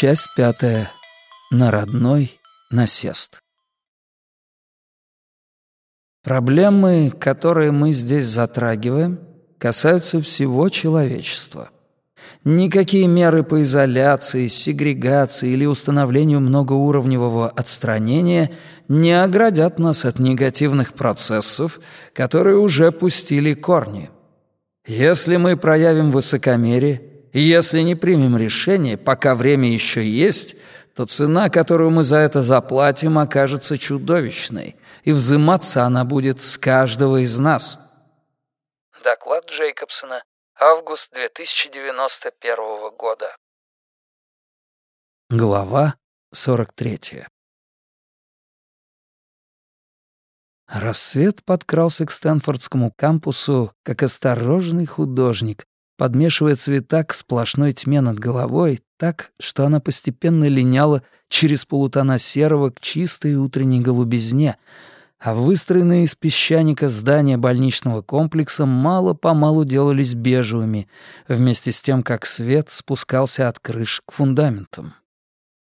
Часть пятая. На родной насест. Проблемы, которые мы здесь затрагиваем, касаются всего человечества. Никакие меры по изоляции, сегрегации или установлению многоуровневого отстранения не оградят нас от негативных процессов, которые уже пустили корни. Если мы проявим высокомерие, если не примем решение, пока время еще есть, то цена, которую мы за это заплатим, окажется чудовищной, и взиматься она будет с каждого из нас. Доклад Джейкобсона. Август 2091 года. Глава 43 Рассвет подкрался к Стэнфордскому кампусу, как осторожный художник, подмешивая цвета к сплошной тьме над головой так, что она постепенно линяла через полутона серого к чистой утренней голубизне, а выстроенные из песчаника здания больничного комплекса мало-помалу делались бежевыми, вместе с тем, как свет спускался от крыш к фундаментам.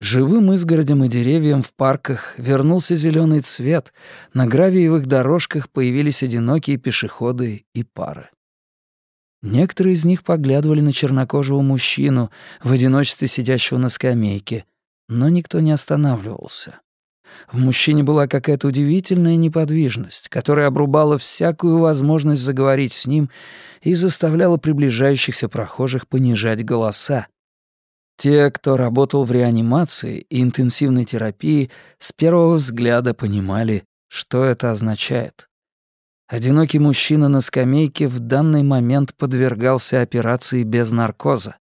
Живым изгородям и деревьям в парках вернулся зеленый цвет, на гравиевых дорожках появились одинокие пешеходы и пары. Некоторые из них поглядывали на чернокожего мужчину, в одиночестве сидящего на скамейке, но никто не останавливался. В мужчине была какая-то удивительная неподвижность, которая обрубала всякую возможность заговорить с ним и заставляла приближающихся прохожих понижать голоса. Те, кто работал в реанимации и интенсивной терапии, с первого взгляда понимали, что это означает. Одинокий мужчина на скамейке в данный момент подвергался операции без наркоза.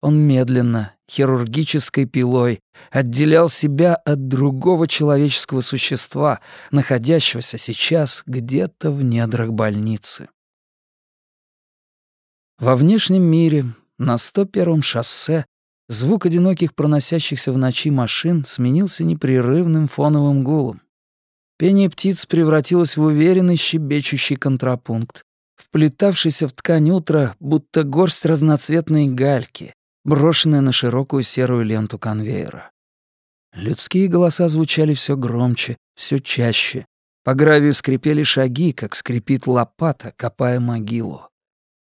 Он медленно, хирургической пилой, отделял себя от другого человеческого существа, находящегося сейчас где-то в недрах больницы. Во внешнем мире, на 101-м шоссе, звук одиноких проносящихся в ночи машин сменился непрерывным фоновым гулом. Пение птиц превратилось в уверенный щебечущий контрапункт, вплетавшийся в ткань утра, будто горсть разноцветной гальки, брошенная на широкую серую ленту конвейера. Людские голоса звучали все громче, все чаще. По гравию скрипели шаги, как скрипит лопата, копая могилу.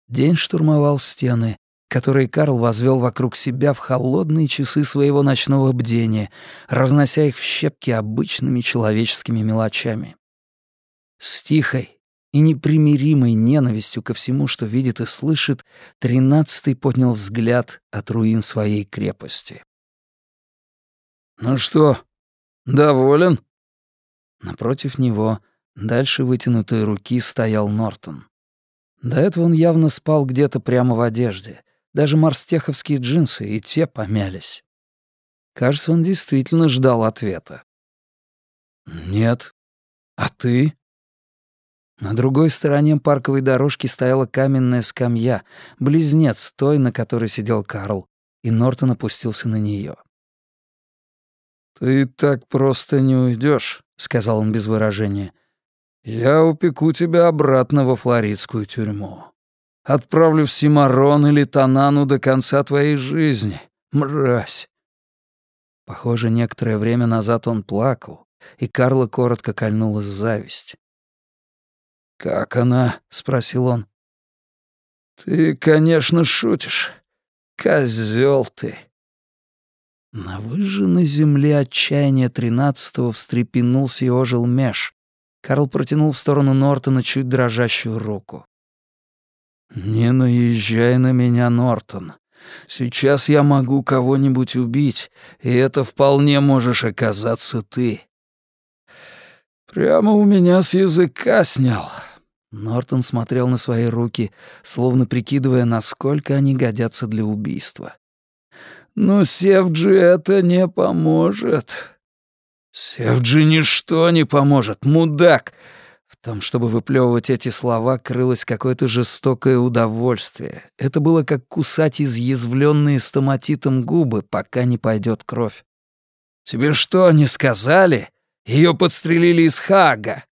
День штурмовал стены, которые Карл возвел вокруг себя в холодные часы своего ночного бдения, разнося их в щепки обычными человеческими мелочами. С тихой и непримиримой ненавистью ко всему, что видит и слышит, тринадцатый поднял взгляд от руин своей крепости. «Ну что, доволен?» Напротив него, дальше вытянутой руки, стоял Нортон. До этого он явно спал где-то прямо в одежде, даже марстеховские джинсы и те помялись. Кажется, он действительно ждал ответа. «Нет. А ты?» На другой стороне парковой дорожки стояла каменная скамья, близнец той, на которой сидел Карл, и Нортон опустился на нее. «Ты так просто не уйдешь, сказал он без выражения. «Я упеку тебя обратно во флоридскую тюрьму». Отправлю в Симарон или Танану до конца твоей жизни. Мразь!» Похоже, некоторое время назад он плакал, и Карла коротко кольнула зависть. «Как она?» — спросил он. «Ты, конечно, шутишь. Козёл ты!» На выжженной земле отчаяния тринадцатого встрепенулся и ожил Меш. Карл протянул в сторону Нортона чуть дрожащую руку. «Не наезжай на меня, Нортон. Сейчас я могу кого-нибудь убить, и это вполне можешь оказаться ты». «Прямо у меня с языка снял». Нортон смотрел на свои руки, словно прикидывая, насколько они годятся для убийства. «Но Севджи это не поможет». «Севджи ничто не поможет, мудак!» Том, чтобы выплевывать эти слова, крылось какое-то жестокое удовольствие. Это было как кусать изъязвленные стоматитом губы, пока не пойдет кровь. «Тебе что, не сказали? Ее подстрелили из Хага!»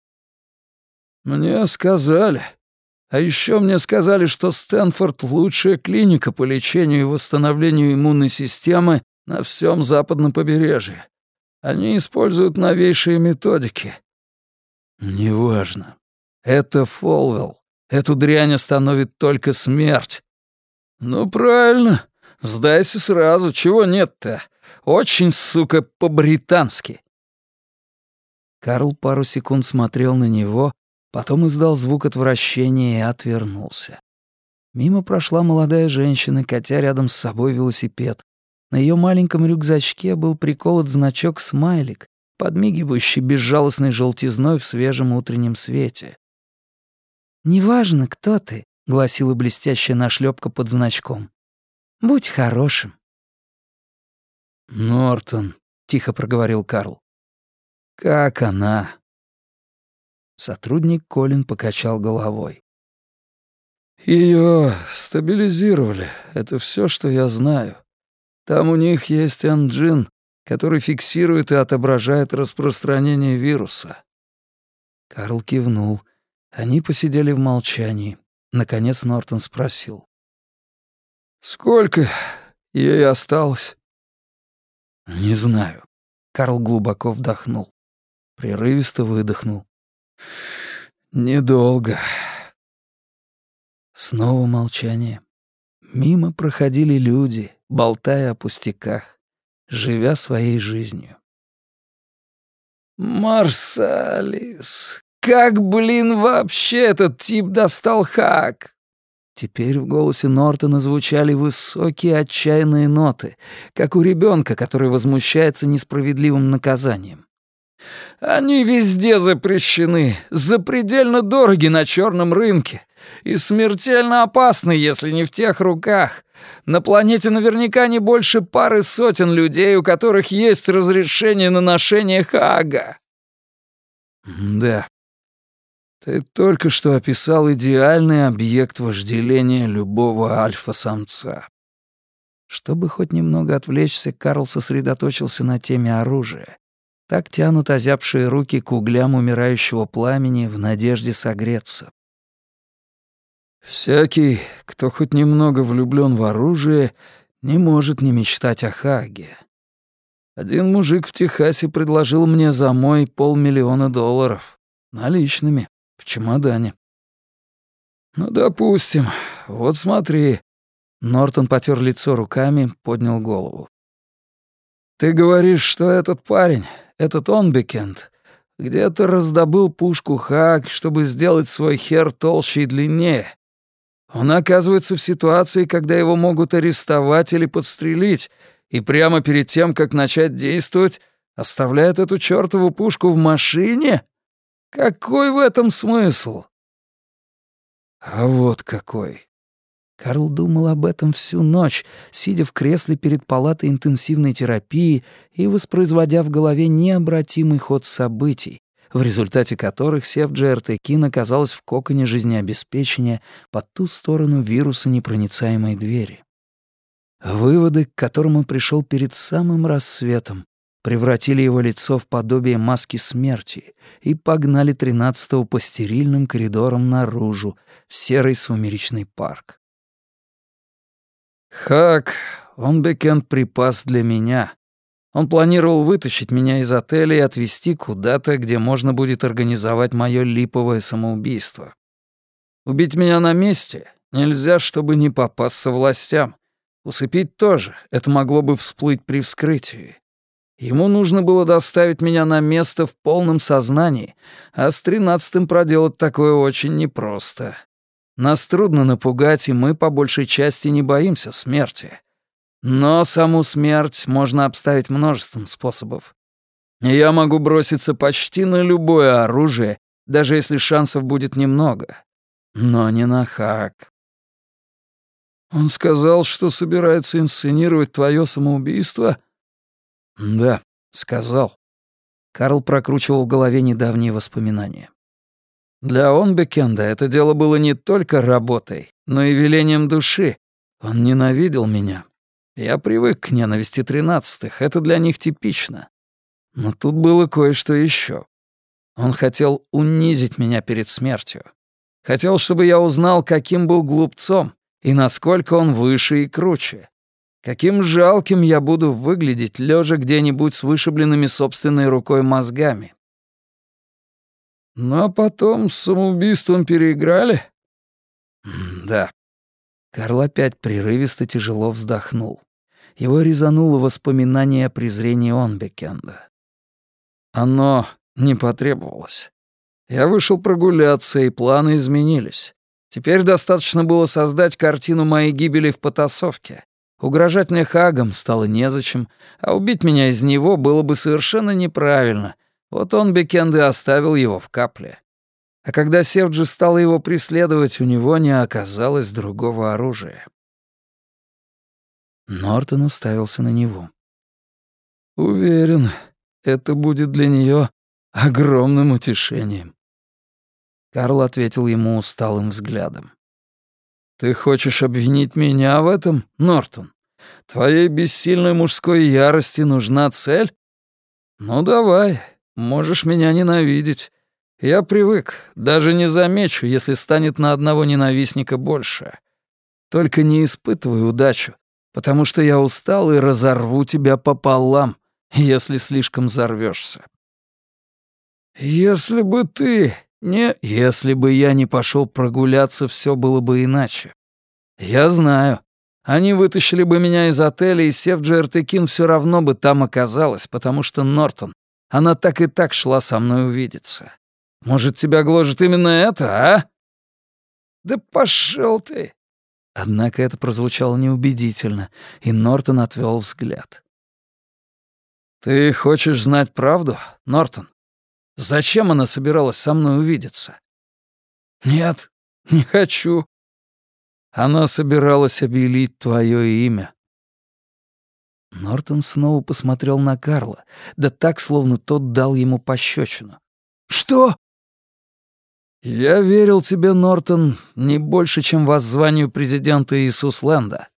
«Мне сказали. А еще мне сказали, что Стэнфорд — лучшая клиника по лечению и восстановлению иммунной системы На всем западном побережье. Они используют новейшие методики. Неважно. Это Фолвелл. Эту дрянь остановит только смерть. Ну, правильно. Сдайся сразу, чего нет-то? Очень, сука, по-британски. Карл пару секунд смотрел на него, потом издал звук отвращения и отвернулся. Мимо прошла молодая женщина, катя рядом с собой велосипед. На ее маленьком рюкзачке был приколот значок «Смайлик», подмигивающий безжалостной желтизной в свежем утреннем свете. «Неважно, кто ты», — гласила блестящая нашлепка под значком. «Будь хорошим». «Нортон», — тихо проговорил Карл. «Как она?» Сотрудник Колин покачал головой. Ее стабилизировали. Это все, что я знаю. Там у них есть анджин, который фиксирует и отображает распространение вируса». Карл кивнул. Они посидели в молчании. Наконец Нортон спросил. «Сколько ей осталось?» «Не знаю». Карл глубоко вдохнул. Прерывисто выдохнул. «Недолго». Снова молчание. Мимо проходили люди, болтая о пустяках, живя своей жизнью. «Марсалис, как, блин, вообще этот тип достал хак?» Теперь в голосе Нортона звучали высокие отчаянные ноты, как у ребенка, который возмущается несправедливым наказанием. «Они везде запрещены, запредельно дороги на черном рынке и смертельно опасны, если не в тех руках. На планете наверняка не больше пары сотен людей, у которых есть разрешение на ношение Хага. Да. Ты только что описал идеальный объект вожделения любого альфа-самца. Чтобы хоть немного отвлечься, Карл сосредоточился на теме оружия. Так тянут озябшие руки к углям умирающего пламени в надежде согреться. Всякий, кто хоть немного влюблён в оружие, не может не мечтать о Хаге. Один мужик в Техасе предложил мне за мой полмиллиона долларов. Наличными, в чемодане. Ну, допустим. Вот смотри. Нортон потер лицо руками, поднял голову. Ты говоришь, что этот парень, этот Онбекенд, где-то раздобыл пушку Хаг, чтобы сделать свой хер толще и длиннее. Он оказывается в ситуации, когда его могут арестовать или подстрелить, и прямо перед тем, как начать действовать, оставляет эту чертову пушку в машине? Какой в этом смысл? А вот какой. Карл думал об этом всю ночь, сидя в кресле перед палатой интенсивной терапии и воспроизводя в голове необратимый ход событий, в результате которых Севджи Артекин оказалась в коконе жизнеобеспечения по ту сторону вируса непроницаемой двери. Выводы, к которым он пришел перед самым рассветом, превратили его лицо в подобие маски смерти и погнали тринадцатого по стерильным коридорам наружу, в серый сумеречный парк. «Хак, он бекенд припас для меня», он планировал вытащить меня из отеля и отвезти куда-то, где можно будет организовать мое липовое самоубийство. Убить меня на месте нельзя, чтобы не попасться властям. Усыпить тоже, это могло бы всплыть при вскрытии. Ему нужно было доставить меня на место в полном сознании, а с тринадцатым проделать такое очень непросто. Нас трудно напугать, и мы по большей части не боимся смерти. Но саму смерть можно обставить множеством способов. Я могу броситься почти на любое оружие, даже если шансов будет немного. Но не на хак. Он сказал, что собирается инсценировать твое самоубийство? Да, сказал. Карл прокручивал в голове недавние воспоминания. Для Онбекенда это дело было не только работой, но и велением души. Он ненавидел меня, я привык к ненависти тринадцатых, это для них типично. Но тут было кое-что еще. Он хотел унизить меня перед смертью. Хотел, чтобы я узнал, каким был глупцом и насколько он выше и круче. Каким жалким я буду выглядеть, лежа где-нибудь с вышибленными собственной рукой мозгами. А потом с самоубийством переиграли? Да. Карл опять прерывисто тяжело вздохнул. Его резануло воспоминание о презрении Онбекенда. Оно не потребовалось. Я вышел прогуляться, и планы изменились. Теперь достаточно было создать картину моей гибели в потасовке. Угрожать мне Хагом стало незачем, а убить меня из него было бы совершенно неправильно. Вот он, Бекенд, и оставил его в капле. А когда Севджи стал его преследовать, у него не оказалось другого оружия. Нортон уставился на него. «Уверен, это будет для нее огромным утешением». Карл ответил ему усталым взглядом. «Ты хочешь обвинить меня в этом, Нортон? Твоей бессильной мужской ярости нужна цель? Ну давай, можешь меня ненавидеть. Я привык, даже не замечу, если станет на одного ненавистника больше. Только не испытывай удачу, потому что я устал и разорву тебя пополам, если слишком взорвешься. Если бы ты не, если бы я не пошел прогуляться, все было бы иначе. Я знаю. Они вытащили бы меня из отеля, и Севджи Эртекин все равно бы там оказалась, потому что Нортон, она так и так шла со мной увидеться. Может, тебя гложет именно это, а? Да пошел ты. Однако это прозвучало неубедительно, и Нортон отвел взгляд. «Ты хочешь знать правду, Нортон?» Зачем она собиралась со мной увидеться? Нет, не хочу. Она собиралась обелить твое имя. Нортон снова посмотрел на Карла, да так, словно тот дал ему пощечину. «Что?» «Я верил тебе, Нортон, не больше, чем воззванию президента Иисусленда.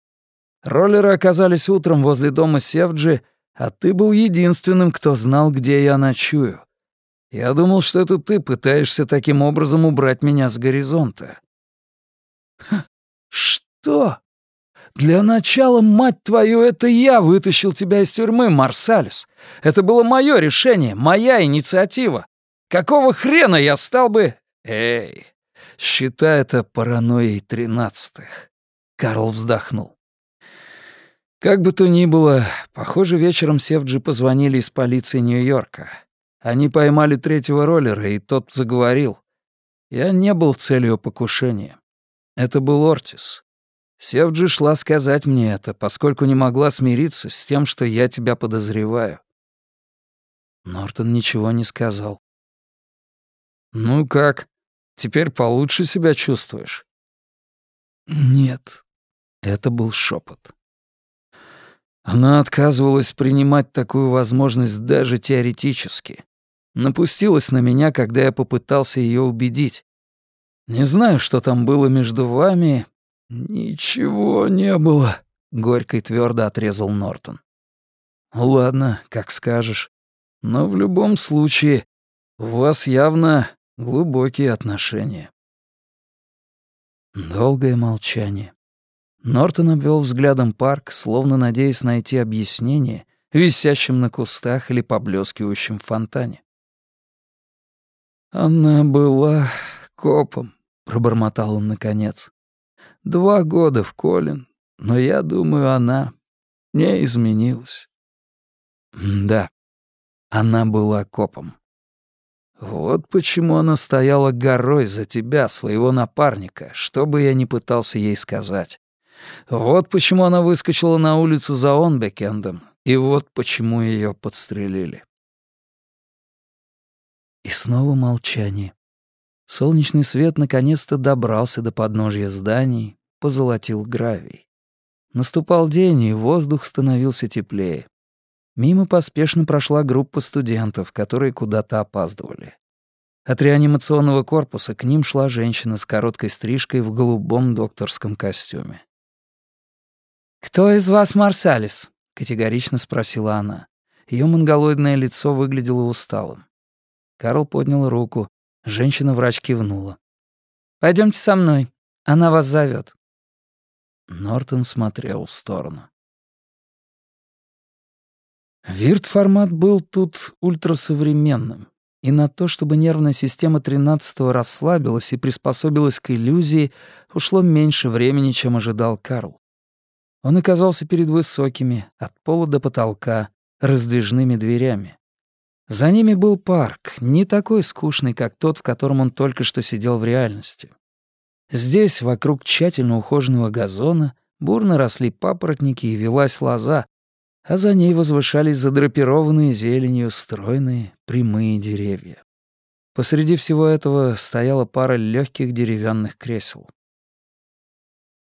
Роллеры оказались утром возле дома Севджи, а ты был единственным, кто знал, где я ночую. Я думал, что это ты пытаешься таким образом убрать меня с горизонта». «Что? Для начала, мать твою, это я вытащил тебя из тюрьмы, Марсалис. Это было мое решение, моя инициатива. Какого хрена я стал бы...» «Эй, считай это паранойей тринадцатых». Карл вздохнул. Как бы то ни было, похоже, вечером Севджи позвонили из полиции Нью-Йорка. Они поймали третьего роллера, и тот заговорил. Я не был целью покушения. Это был Ортис. Севджи шла сказать мне это, поскольку не могла смириться с тем, что я тебя подозреваю. Нортон ничего не сказал. «Ну как, теперь получше себя чувствуешь?» «Нет», — это был шепот. Она отказывалась принимать такую возможность даже теоретически. Напустилась на меня, когда я попытался ее убедить. Не знаю, что там было между вами. Ничего не было, горько и твердо отрезал Нортон. Ладно, как скажешь. Но в любом случае, у вас явно глубокие отношения. Долгое молчание. Нортон обвел взглядом парк, словно надеясь найти объяснение висящим на кустах или поблескивающем фонтане. «Она была копом», — пробормотал он наконец. «Два года в Колин, но я думаю, она не изменилась». «Да, она была копом». Вот почему она стояла горой за тебя, своего напарника, что бы я ни пытался ей сказать. Вот почему она выскочила на улицу за Онбекендом, и вот почему ее подстрелили. И снова молчание. Солнечный свет наконец-то добрался до подножья зданий, позолотил гравий. Наступал день, и воздух становился теплее. Мимо поспешно прошла группа студентов, которые куда-то опаздывали. От реанимационного корпуса к ним шла женщина с короткой стрижкой в голубом докторском костюме. «Кто из вас Марсалис?» — категорично спросила она. Ее монголоидное лицо выглядело усталым. Карл поднял руку. Женщина-врач кивнула. Пойдемте со мной. Она вас зовет. Нортон смотрел в сторону. Вирт-формат был тут ультрасовременным, и на то, чтобы нервная система 13-го расслабилась и приспособилась к иллюзии, ушло меньше времени, чем ожидал Карл. Он оказался перед высокими, от пола до потолка, раздвижными дверями. За ними был парк, не такой скучный, как тот, в котором он только что сидел в реальности. Здесь, вокруг тщательно ухоженного газона, бурно росли папоротники и велась лоза, а за ней возвышались задрапированные зеленью стройные прямые деревья. Посреди всего этого стояла пара легких деревянных кресел.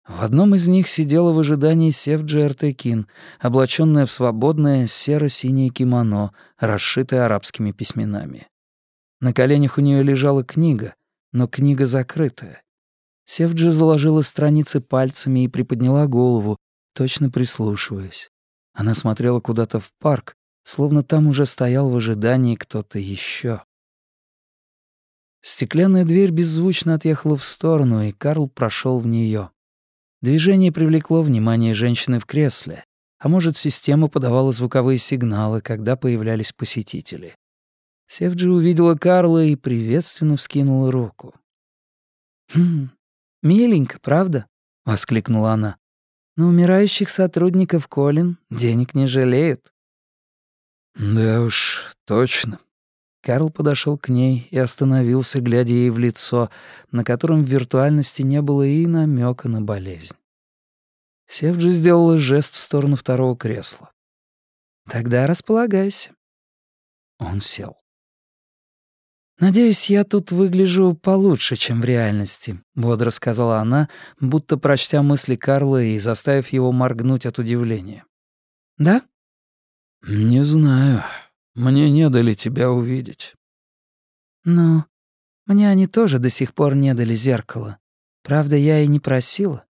В одном из них сидела в ожидании Севджи Артекин, облаченная в свободное серо-синее кимоно, расшитое арабскими письменами. На коленях у нее лежала книга, но книга закрытая. Севджи заложила страницы пальцами и приподняла голову, точно прислушиваясь. Она смотрела куда-то в парк, словно там уже стоял в ожидании кто-то еще. Стеклянная дверь беззвучно отъехала в сторону, и Карл прошел в нее. Движение привлекло внимание женщины в кресле, а может, система подавала звуковые сигналы, когда появлялись посетители. Севджи увидела Карла и приветственно вскинула руку. «Хм, миленько, правда?» — воскликнула она. На умирающих сотрудников Колин денег не жалеют». «Да уж, точно». Карл подошел к ней и остановился, глядя ей в лицо, на котором в виртуальности не было и намека на болезнь. Севджи сделала жест в сторону второго кресла. «Тогда располагайся». Он сел. «Надеюсь, я тут выгляжу получше, чем в реальности», — бодро сказала она, будто прочтя мысли Карла и заставив его моргнуть от удивления. «Да?» «Не знаю. Мне не дали тебя увидеть». «Ну, мне они тоже до сих пор не дали зеркало. Правда, я и не просила.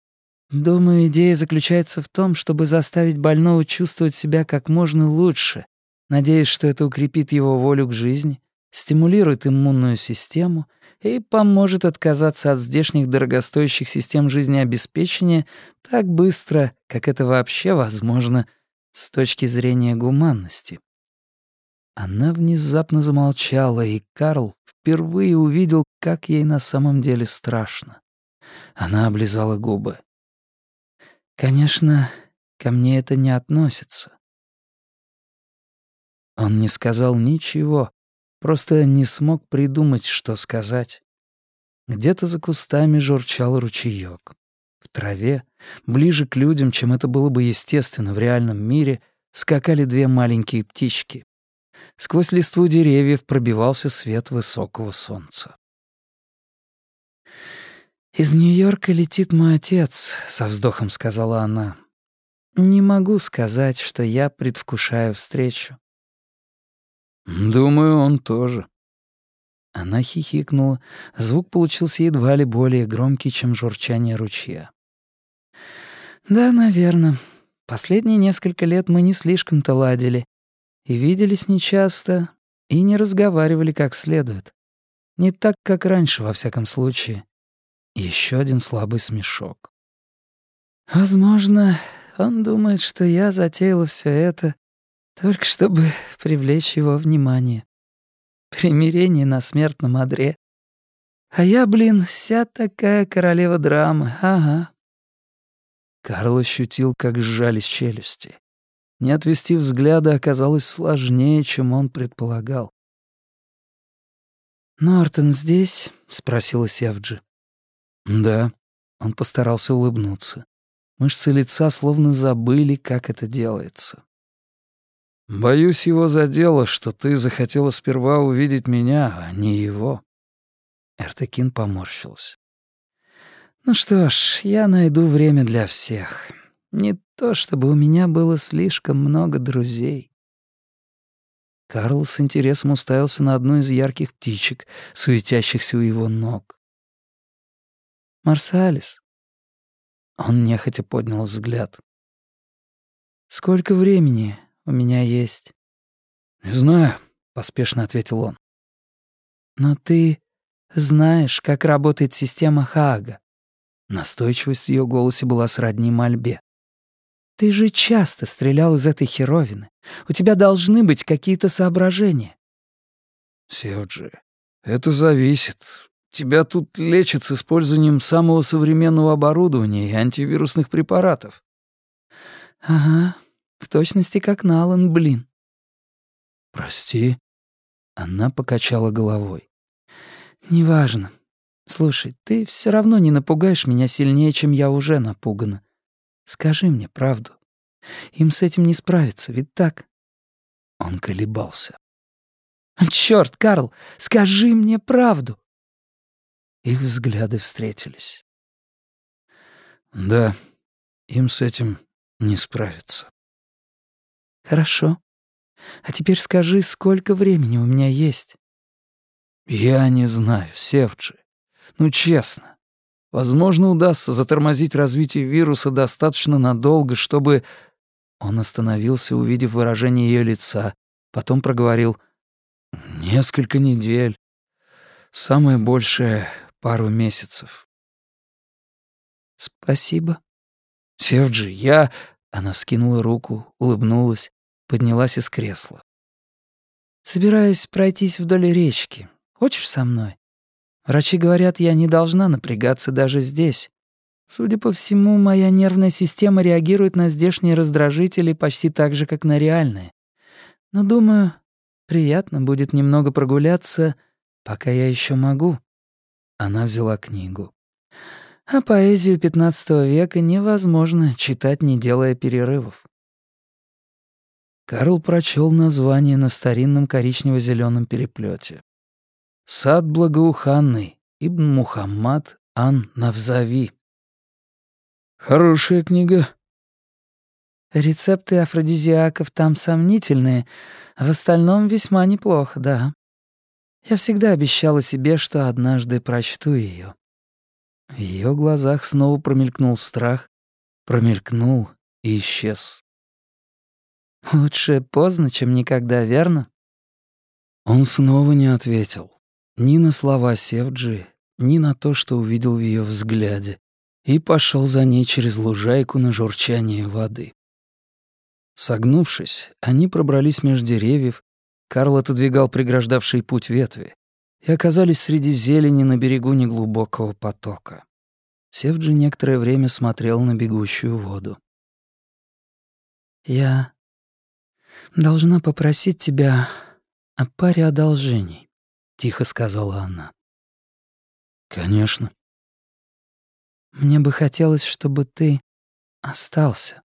Думаю, идея заключается в том, чтобы заставить больного чувствовать себя как можно лучше, надеясь, что это укрепит его волю к жизни» стимулирует иммунную систему и поможет отказаться от здешних дорогостоящих систем жизнеобеспечения так быстро, как это вообще возможно с точки зрения гуманности. Она внезапно замолчала, и Карл впервые увидел, как ей на самом деле страшно. Она облизала губы. «Конечно, ко мне это не относится». Он не сказал ничего, Просто не смог придумать, что сказать. Где-то за кустами журчал ручеёк. В траве, ближе к людям, чем это было бы естественно в реальном мире, скакали две маленькие птички. Сквозь листву деревьев пробивался свет высокого солнца. «Из Нью-Йорка летит мой отец», — со вздохом сказала она. «Не могу сказать, что я предвкушаю встречу. «Думаю, он тоже». Она хихикнула. Звук получился едва ли более громкий, чем журчание ручья. «Да, наверное. Последние несколько лет мы не слишком-то ладили. И виделись нечасто, и не разговаривали как следует. Не так, как раньше, во всяком случае. Еще один слабый смешок. Возможно, он думает, что я затеяла все это, только чтобы привлечь его внимание. Примирение на смертном одре. А я, блин, вся такая королева драмы, ага. Карл ощутил, как сжались челюсти. Не отвести взгляда оказалось сложнее, чем он предполагал. «Нортон здесь?» — спросила Севджи. «Да». Он постарался улыбнуться. Мышцы лица словно забыли, как это делается. Боюсь, его задело, что ты захотела сперва увидеть меня, а не его. Эртекин поморщился. Ну что ж, я найду время для всех. Не то чтобы у меня было слишком много друзей. Карл с интересом уставился на одну из ярких птичек, суетящихся у его ног. «Марсалис». Он нехотя поднял взгляд. «Сколько времени у меня есть». «Не знаю», — поспешно ответил он. «Но ты знаешь, как работает система Хаага». Настойчивость в ее голосе была сродни мольбе. Ты же часто стрелял из этой херовины. У тебя должны быть какие-то соображения. Севджи, это зависит. Тебя тут лечат с использованием самого современного оборудования и антивирусных препаратов. Ага, в точности как Налан, блин. Прости. Она покачала головой. Неважно. Слушай, ты все равно не напугаешь меня сильнее, чем я уже напугана. Скажи мне правду. Им с этим не справиться, ведь так? Он колебался. Черт, Карл, скажи мне правду. Их взгляды встретились. Да, им с этим не справиться. Хорошо. А теперь скажи, сколько времени у меня есть? Я не знаю, Севджи. Ну, честно. Возможно, удастся затормозить развитие вируса достаточно надолго, чтобы... Он остановился, увидев выражение ее лица, потом проговорил «Несколько недель. Самое большее — пару месяцев». «Спасибо». «Севджи, я...» Она вскинула руку, улыбнулась, поднялась из кресла. «Собираюсь пройтись вдоль речки. Хочешь со мной? Врачи говорят, я не должна напрягаться даже здесь. Судя по всему, моя нервная система реагирует на здешние раздражители почти так же, как на реальные. Но, думаю, приятно будет немного прогуляться, пока я еще могу». Она взяла книгу. А поэзию XV века невозможно читать, не делая перерывов. Карл прочел название на старинном коричнево зеленом переплете. «Сад благоуханный, Ибн Мухаммад Ан Навзави». «Хорошая книга». «Рецепты афродизиаков там сомнительные, а в остальном весьма неплохо, да. Я всегда обещала себе, что однажды прочту ее. В ее глазах снова промелькнул страх, промелькнул и исчез. «Лучше поздно, чем никогда, верно?» Он снова не ответил. Ни на слова Севджи, ни на то, что увидел в ее взгляде, и пошел за ней через лужайку на журчание воды. Согнувшись, они пробрались между деревьев, Карл отодвигал преграждавший путь ветви, и оказались среди зелени на берегу неглубокого потока. Севджи некоторое время смотрел на бегущую воду. «Я должна попросить тебя о паре одолжений», — тихо сказала она. «Конечно». «Мне бы хотелось, чтобы ты остался.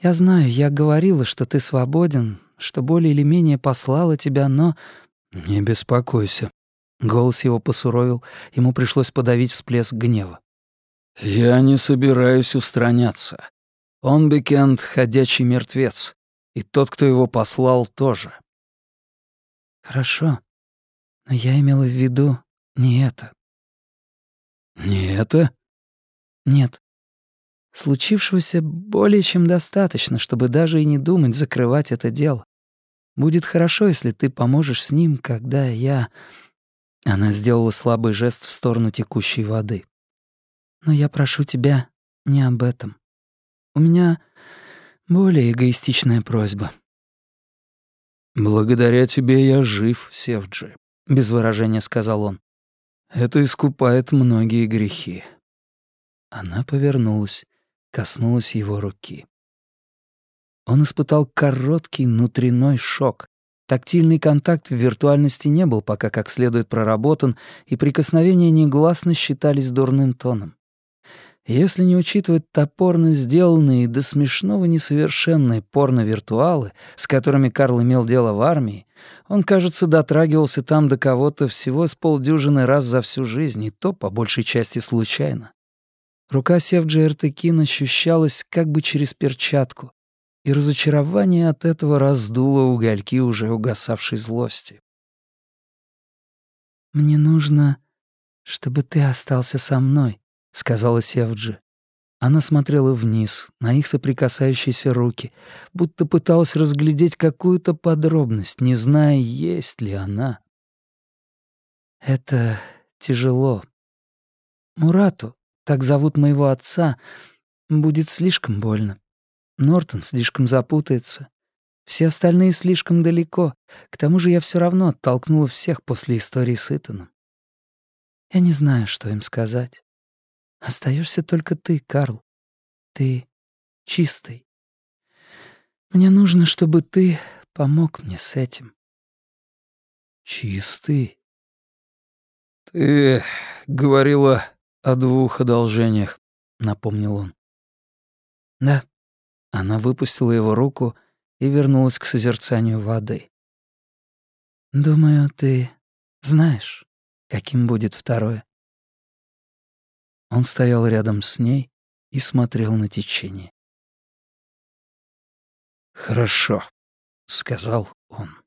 Я знаю, я говорила, что ты свободен, что более или менее послала тебя, но «Не беспокойся». Голос его посуровил, ему пришлось подавить всплеск гнева. «Я не собираюсь устраняться. Он Бекенд — ходячий мертвец, и тот, кто его послал, тоже». «Хорошо, но я имела в виду не это». «Не это?» «Нет. Случившегося более чем достаточно, чтобы даже и не думать закрывать это дело. Будет хорошо, если ты поможешь с ним, когда я...» Она сделала слабый жест в сторону текущей воды. «Но я прошу тебя не об этом. У меня более эгоистичная просьба». «Благодаря тебе я жив, Севджи», — без выражения сказал он. «Это искупает многие грехи». Она повернулась, коснулась его руки. Он испытал короткий внутренной шок. Тактильный контакт в виртуальности не был пока как следует проработан, и прикосновения негласно считались дурным тоном. Если не учитывать топорно сделанные до смешного несовершенные порно-виртуалы, с которыми Карл имел дело в армии, он, кажется, дотрагивался там до кого-то всего с полдюжины раз за всю жизнь, и то, по большей части, случайно. Рука Севджи Эртекин ощущалась как бы через перчатку, и разочарование от этого раздуло угольки уже угасавшей злости. «Мне нужно, чтобы ты остался со мной», — сказала Севджи. Она смотрела вниз, на их соприкасающиеся руки, будто пыталась разглядеть какую-то подробность, не зная, есть ли она. «Это тяжело. Мурату, так зовут моего отца, будет слишком больно. Нортон слишком запутается. Все остальные слишком далеко. К тому же я все равно оттолкнула всех после истории с Итаном. Я не знаю, что им сказать. Остаешься только ты, Карл. Ты чистый. Мне нужно, чтобы ты помог мне с этим. Чистый? Ты говорила о двух одолжениях, напомнил он. Да. Она выпустила его руку и вернулась к созерцанию воды. Думаю, ты знаешь, каким будет второе. Он стоял рядом с ней и смотрел на течение. «Хорошо», — сказал он.